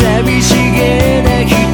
寂しげな人